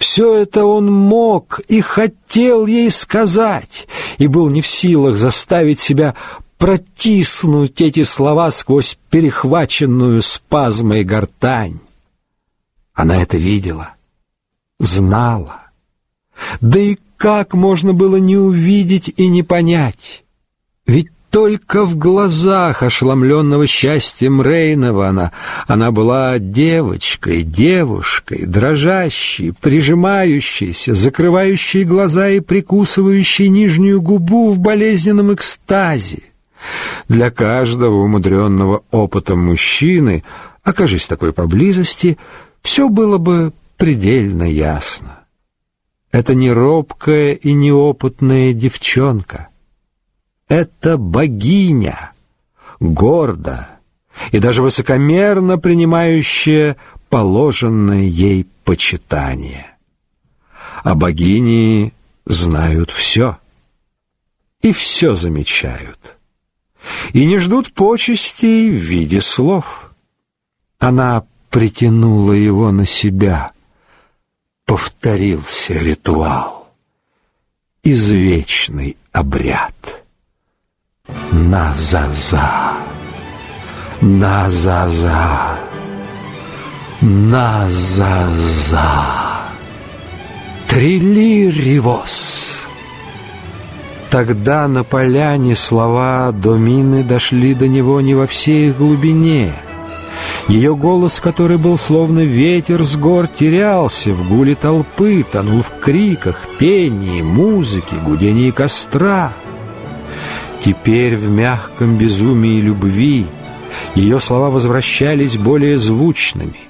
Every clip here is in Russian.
Все это он мог и хотел ей сказать, и был не в силах заставить себя протиснуть эти слова сквозь перехваченную спазмой гортань. Она это видела, знала. Да и как можно было не увидеть и не понять? Ведь только в глазах ошеломленного счастьем Рейнована она была девочкой, девушкой, дрожащей, прижимающейся, закрывающей глаза и прикусывающей нижнюю губу в болезненном экстазе. Для каждого умудренного опытом мужчины, окажись такой поблизости, все было бы предельно ясно. Это не робкая и неопытная девчонка. Это богиня, гордо и даже высокомерно принимающая положенное ей почитание. А богини знают все и все замечают и не ждут почестей в виде слов. Она притянула его на себя. Повторился ритуал, извечный обряд. Назаза, назаза, назаза, трилиривос. Тогда на поляне слова Домины дошли до него не во всей их глубине. Ее голос, который был словно ветер с гор, терялся в гуле толпы, тонул в криках, пении, музыке, гудении костра. Теперь в мягком безумии любви ее слова возвращались более звучными,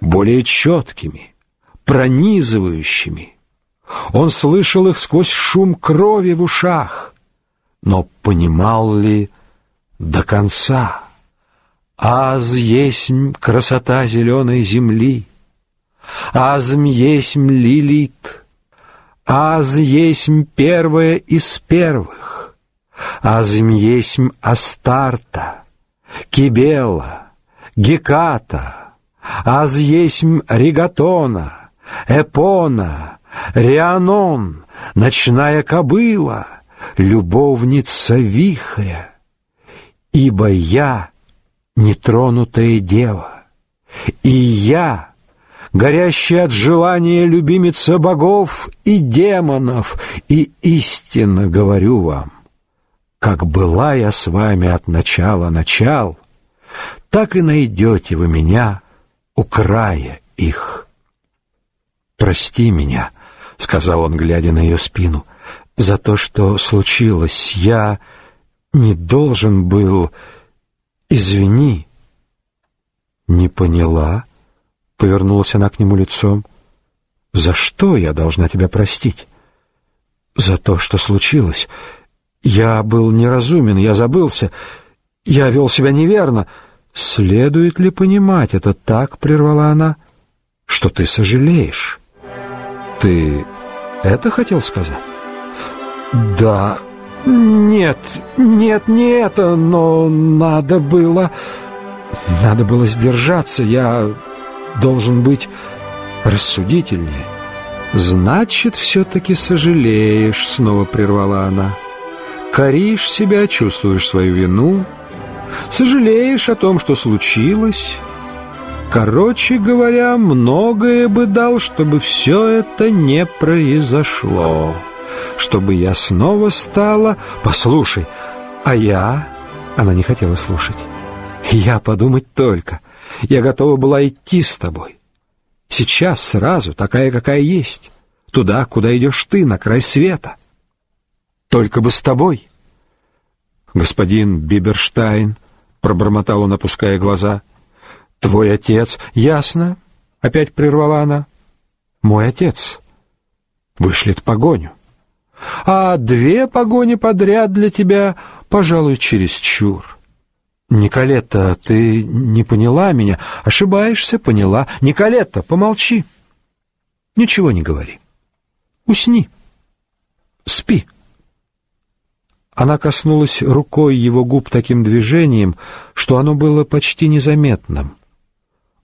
более четкими, пронизывающими, он слышал их сквозь шум крови в ушах, но понимал ли до конца? Аз есть красота зеленой земли, Азм есть лилит, Аз есть первая из первых, Азм есть Астарта, Кибела, Геката, Аз есть Ригатона, Эпона, Рианон, ночная кобыла, любовница вихря. Ибо я нетронутая дева, и я, горящая от желания любимица богов и демонов, и истинно говорю вам, как была я с вами от начала начал, так и найдете вы меня у края их. Прости меня, — сказал он, глядя на ее спину. За то, что случилось, я не должен был. Извини. Не поняла, повернулась она к нему лицом. За что я должна тебя простить? За то, что случилось. Я был неразумен, я забылся. Я вел себя неверно. Следует ли понимать это так, прервала она, что ты сожалеешь? Ты это хотел сказать? Да. Нет, нет, не это, но надо было... Надо было сдержаться, я должен быть рассудительнее. Значит, все-таки сожалеешь, снова прервала она. Коришь себя, чувствуешь свою вину, сожалеешь о том, что случилось, Короче говоря, многое бы дал, чтобы все это не произошло. Чтобы я снова стала... Послушай, а я... Она не хотела слушать. Я подумать только. Я готова была идти с тобой. Сейчас, сразу, такая, какая есть. Туда, куда идешь ты, на край света. Только бы с тобой. Господин Биберштайн, пробормотал он, опуская глаза, — Твой отец, ясно? Опять прервала она. Мой отец вышлет погоню. А две погони подряд для тебя, пожалуй, чересчур. Николетта, ты не поняла меня, ошибаешься, поняла. Николетта, помолчи. Ничего не говори. Усни. Спи. Она коснулась рукой его губ таким движением, что оно было почти незаметным.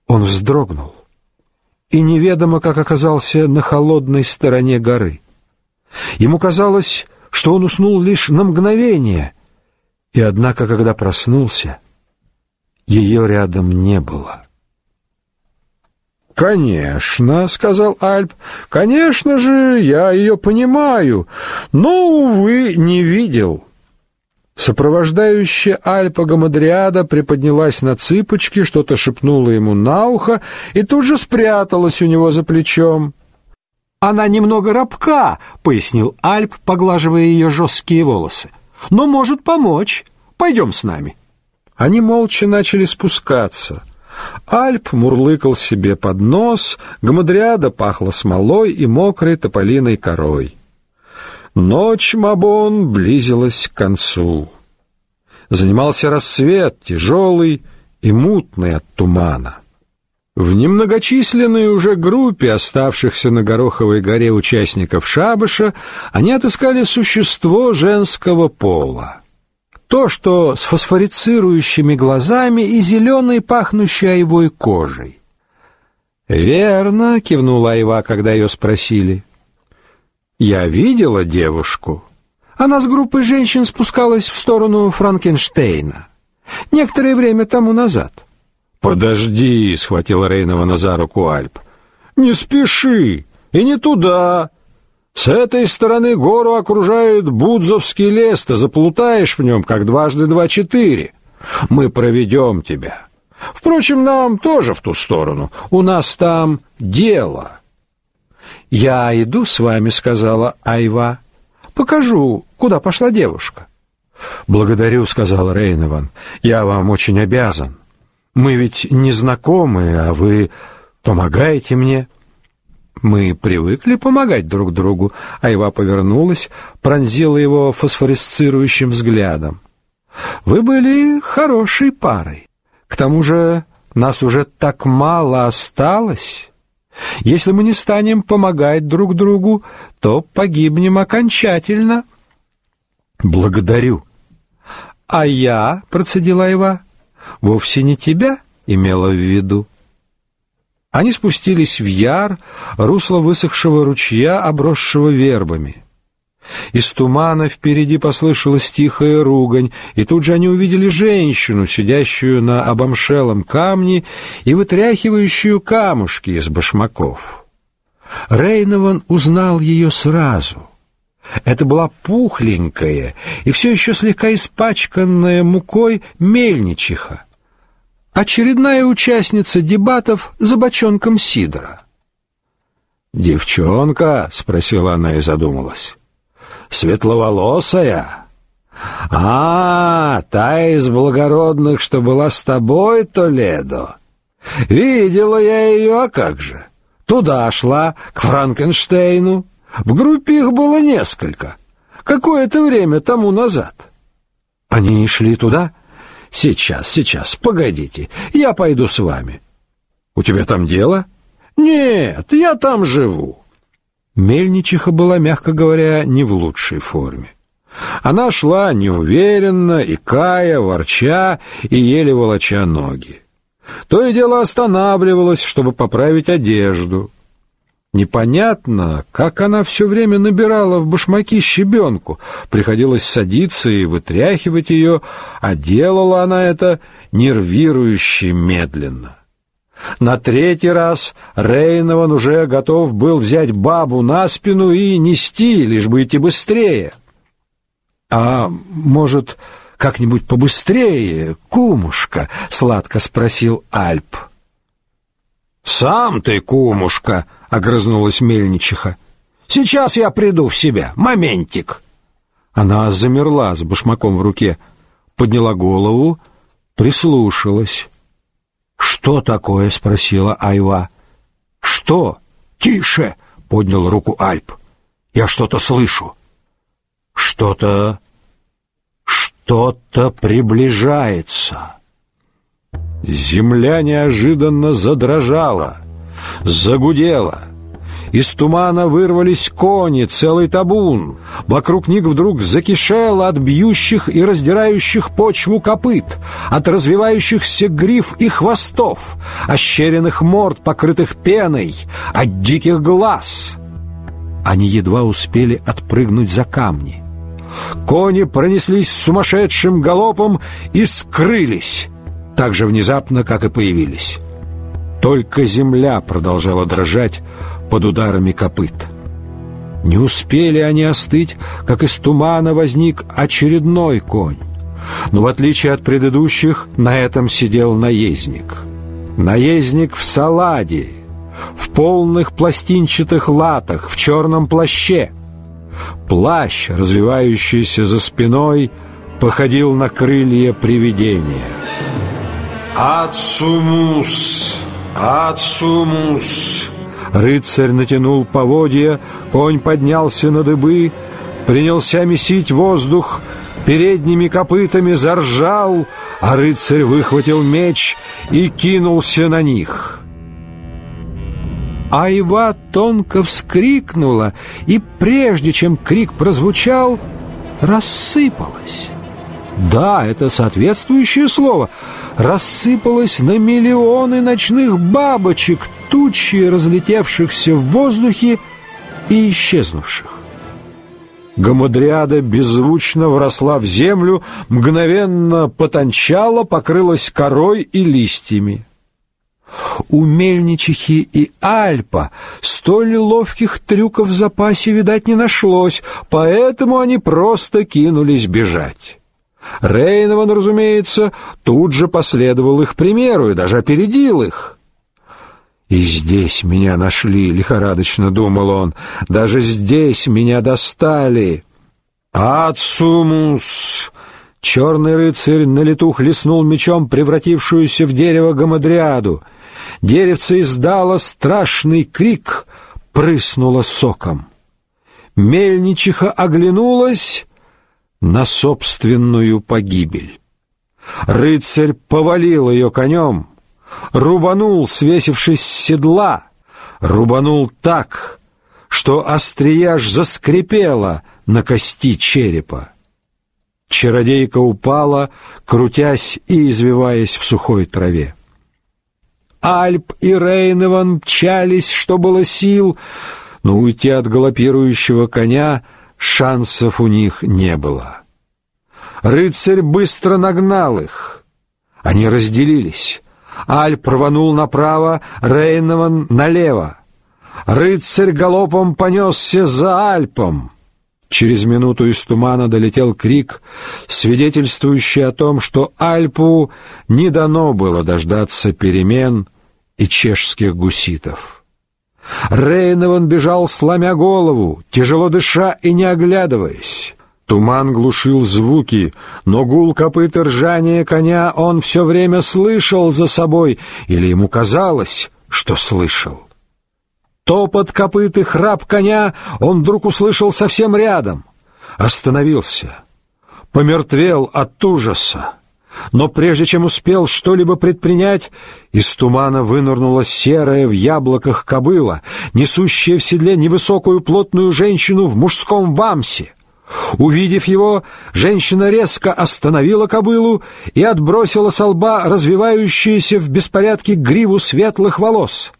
Он вздрогнул и неведомо как оказался на холодной стороне горы. Ему казалось, что он уснул лишь на мгновение, и однако, когда проснулся, ее рядом не было. «Конечно», — сказал Альп, — «конечно же, я ее понимаю, но, увы, не видел». Сопровождающая Альпа Гамадриада приподнялась на цыпочки, что-то шепнула ему на ухо и тут же спряталась у него за плечом. «Она немного рабка», — пояснил Альп, поглаживая ее жесткие волосы. «Но может помочь. Пойдем с нами». Они молча начали спускаться. Альп мурлыкал себе под нос, Гамадриада пахла смолой и мокрой тополиной корой. Ночь Мабон близилась к концу. Занимался рассвет, тяжелый и мутный от тумана. В немногочисленной уже группе оставшихся на Гороховой горе участников шабаша они отыскали существо женского пола. То, что с фосфорицирующими глазами и зеленой пахнущей айвой кожей. «Верно», — кивнула Айва, когда ее спросили. Я видела девушку. Она с группой женщин спускалась в сторону Франкенштейна. Некоторое время тому назад. «Подожди», — схватил Рейнова за руку Альп. «Не спеши, и не туда. С этой стороны гору окружает Будзовский лес, ты заплутаешь в нем, как дважды два четыре. Мы проведем тебя. Впрочем, нам тоже в ту сторону. У нас там дело». «Я иду с вами», — сказала Айва. «Покажу, куда пошла девушка». «Благодарю», — сказал Рейнован. «Я вам очень обязан. Мы ведь не знакомы, а вы помогаете мне». Мы привыкли помогать друг другу. Айва повернулась, пронзила его фосфоресцирующим взглядом. Вы были хорошей парой. К тому же нас уже так мало осталось. Если мы не станем помогать друг другу, то погибнем окончательно. Благодарю. А я, процедила Ева, вовсе не тебя имела в виду. Они спустились в яр, русло высохшего ручья, обросшего вербами. Из тумана впереди послышалась тихая ругань, и тут же они увидели женщину, сидящую на обомшелом камне и вытряхивающую камушки из башмаков. Рейнован узнал ее сразу. Это была пухленькая и все еще слегка испачканная мукой мельничиха, очередная участница дебатов за бочонком сидра. «Девчонка?» — спросила она и задумалась светловолосая? А, та из благородных, что была с тобой, Толедо. Видела я ее, а как же? Туда шла, к Франкенштейну. В группе их было несколько. Какое-то время тому назад. Они шли туда? Сейчас, сейчас, погодите. Я пойду с вами. У тебя там дело? Нет, я там живу. Мельничиха была, мягко говоря, не в лучшей форме. Она шла неуверенно, и кая, ворча и еле волоча ноги. То и дело останавливалась, чтобы поправить одежду. Непонятно, как она все время набирала в башмаки щебенку. Приходилось садиться и вытряхивать ее, а делала она это нервирующе медленно. На третий раз Рейнован уже готов был взять бабу на спину и нести, лишь бы идти быстрее. «А может, как-нибудь побыстрее, кумушка?» — сладко спросил Альп. «Сам ты, кумушка!» — огрызнулась мельничиха. «Сейчас я приду в себя. Моментик!» Она замерла с башмаком в руке, подняла голову, прислушалась. «Что такое?» — спросила Айва. «Что?» «Тише!» — поднял руку Альп. «Я что-то слышу». «Что-то... что-то приближается». Земля неожиданно задрожала, загудела, Из тумана вырвались кони, целый табун. Вокруг них вдруг закишело от бьющих и раздирающих почву копыт, от развивающихся гриф и хвостов, ощеренных морд, покрытых пеной, от диких глаз. Они едва успели отпрыгнуть за камни. Кони пронеслись сумасшедшим галопом и скрылись, так же внезапно, как и появились. Только земля продолжала дрожать под ударами копыт. Не успели они остыть, как из тумана возник очередной конь. Но в отличие от предыдущих, на этом сидел наездник. Наездник в саладе, в полных пластинчатых латах, в черном плаще. Плащ, развивающийся за спиной, походил на крылья привидения. «Ацумус! Ацумус!» Рыцарь натянул поводья, конь поднялся на дыбы, принялся месить воздух, передними копытами заржал, а рыцарь выхватил меч и кинулся на них. Айва тонко вскрикнула, и прежде чем крик прозвучал, рассыпалась. Да, это соответствующее слово. Рассыпалась на миллионы ночных бабочек, тучи разлетевшихся в воздухе и исчезнувших. Гамадриада беззвучно вросла в землю, мгновенно потончала, покрылась корой и листьями. У мельничихи и Альпа столь ловких трюков в запасе, видать, не нашлось, поэтому они просто кинулись бежать. Рейнован, разумеется, тут же последовал их примеру и даже опередил их. «И здесь меня нашли», — лихорадочно думал он, — «даже здесь меня достали». «Ацумус!» Черный рыцарь на лету хлестнул мечом превратившуюся в дерево гамадриаду. Деревце издало страшный крик, прыснуло соком. Мельничиха оглянулась на собственную погибель. Рыцарь повалил ее конем, рубанул, свесившись с седла, рубанул так, что острия аж заскрипела на кости черепа. Чародейка упала, крутясь и извиваясь в сухой траве. Альп и Рейневан мчались, что было сил, но уйти от галопирующего коня шансов у них не было. Рыцарь быстро нагнал их. Они разделились. Альп рванул направо, Рейневан налево. Рыцарь галопом понесся за Альпом. Через минуту из тумана долетел крик, свидетельствующий о том, что Альпу не дано было дождаться перемен и чешских гуситов. Рейнован бежал, сломя голову, тяжело дыша и не оглядываясь. Туман глушил звуки, но гул копыт и ржание коня он все время слышал за собой, или ему казалось, что слышал. Топот копыт и храп коня он вдруг услышал совсем рядом. Остановился. Помертвел от ужаса. Но прежде чем успел что-либо предпринять, из тумана вынырнула серая в яблоках кобыла, несущая в седле невысокую плотную женщину в мужском вамсе. Увидев его, женщина резко остановила кобылу и отбросила с лба развивающуюся в беспорядке гриву светлых волос.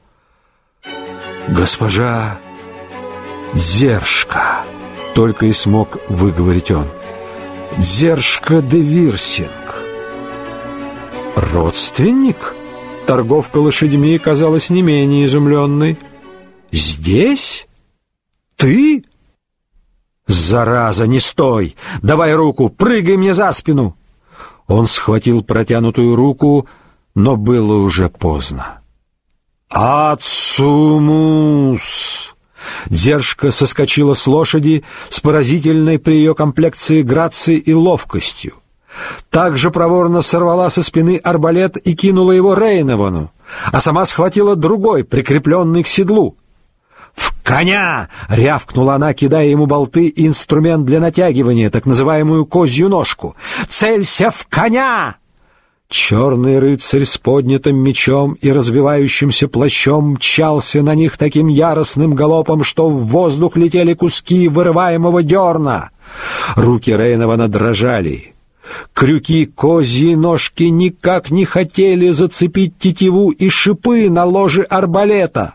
«Госпожа Дзержка!» — только и смог выговорить он. «Дзержка де Вирсинг!» «Родственник?» Торговка лошадьми казалась не менее изумленной. «Здесь? Ты?» «Зараза, не стой! Давай руку, прыгай мне за спину!» Он схватил протянутую руку, но было уже поздно. «Ацумус!» Держка соскочила с лошади с поразительной при ее комплекции грацией и ловкостью. Также проворно сорвала со спины арбалет и кинула его Рейновану, а сама схватила другой, прикрепленный к седлу. «В коня!» — рявкнула она, кидая ему болты и инструмент для натягивания, так называемую козью ножку. «Целься в коня!» Черный рыцарь с поднятым мечом и развивающимся плащом мчался на них таким яростным галопом, что в воздух летели куски вырываемого дерна. Руки Рейнована дрожали. Крюки козьи ножки никак не хотели зацепить тетиву и шипы на ложе арбалета.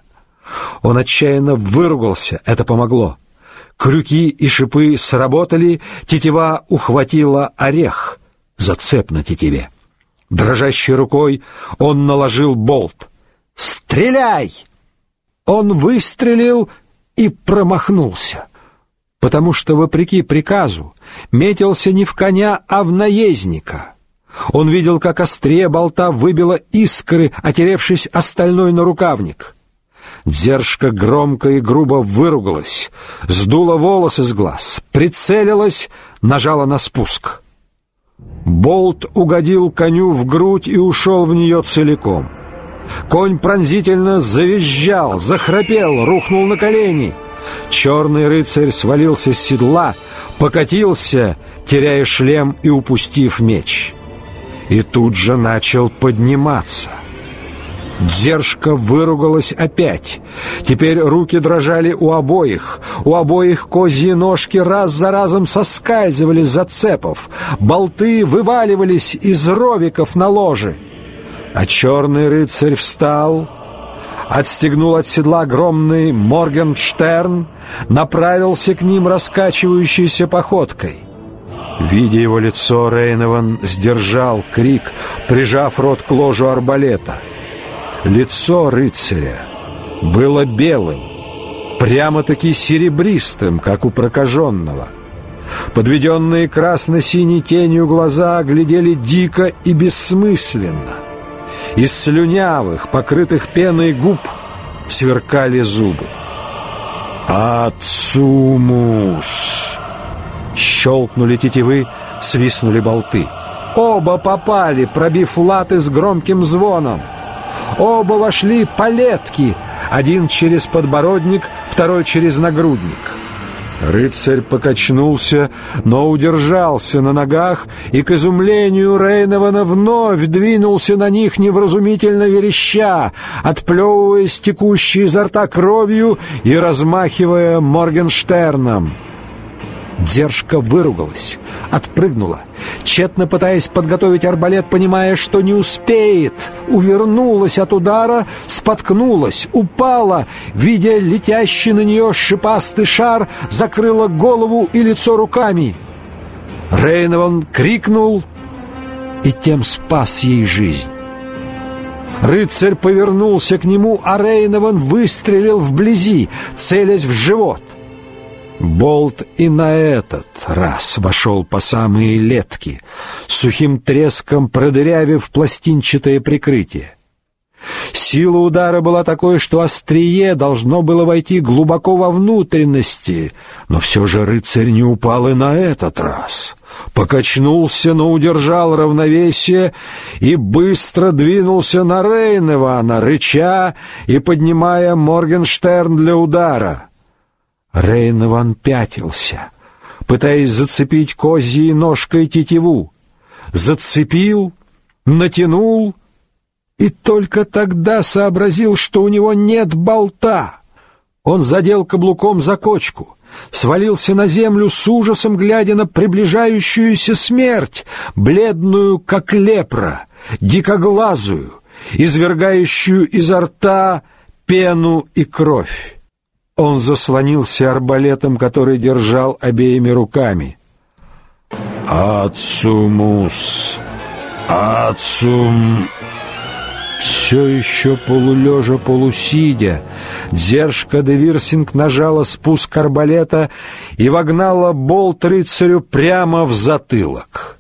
Он отчаянно выругался, это помогло. Крюки и шипы сработали, тетива ухватила орех, зацеп на тетиве. Дрожащей рукой он наложил болт. «Стреляй!» Он выстрелил и промахнулся, потому что, вопреки приказу, метился не в коня, а в наездника. Он видел, как острие болта выбило искры, отеревшись остальной на рукавник. Дзержка громко и грубо выругалась, сдула волосы с глаз, прицелилась, нажала на спуск — Болт угодил коню в грудь и ушел в нее целиком. Конь пронзительно завизжал, захрапел, рухнул на колени. Черный рыцарь свалился с седла, покатился, теряя шлем и упустив меч. И тут же начал подниматься — Дзержка выругалась опять. Теперь руки дрожали у обоих. У обоих козьи ножки раз за разом соскальзывали с зацепов. Болты вываливались из ровиков на ложе. А черный рыцарь встал, отстегнул от седла огромный Моргенштерн, направился к ним раскачивающейся походкой. Видя его лицо, Рейнован сдержал крик, прижав рот к ложу арбалета — Лицо рыцаря было белым, прямо-таки серебристым, как у прокаженного. Подведенные красно-синей тенью глаза глядели дико и бессмысленно. Из слюнявых, покрытых пеной губ сверкали зубы. «Ацумус!» Щелкнули тетивы, свистнули болты. Оба попали, пробив латы с громким звоном. Оба вошли палетки, один через подбородник, второй через нагрудник. Рыцарь покачнулся, но удержался на ногах, и, к изумлению Рейнована, вновь двинулся на них невразумительно вереща, отплевываясь текущей изо рта кровью и размахивая Моргенштерном. Держка выругалась, отпрыгнула, тщетно пытаясь подготовить арбалет, понимая, что не успеет, увернулась от удара, споткнулась, упала, видя летящий на нее шипастый шар, закрыла голову и лицо руками. Рейнован крикнул и тем спас ей жизнь. Рыцарь повернулся к нему, а Рейнован выстрелил вблизи, целясь в живот — Болт и на этот раз вошел по самые летки, сухим треском продырявив пластинчатое прикрытие. Сила удара была такой, что острие должно было войти глубоко во внутренности, но все же рыцарь не упал и на этот раз. Покачнулся, но удержал равновесие и быстро двинулся на Рейневана, рыча и поднимая Моргенштерн для удара. Рейнован пятился, пытаясь зацепить козьей ножкой тетиву. Зацепил, натянул и только тогда сообразил, что у него нет болта. Он задел каблуком за кочку, свалился на землю с ужасом, глядя на приближающуюся смерть, бледную, как лепра, дикоглазую, извергающую изо рта пену и кровь. Он заслонился арбалетом, который держал обеими руками. «Ацумус! Ацум!» Все еще полулежа, полусидя, Дзержка де Вирсинг нажала спуск арбалета и вогнала болт рыцарю прямо в затылок.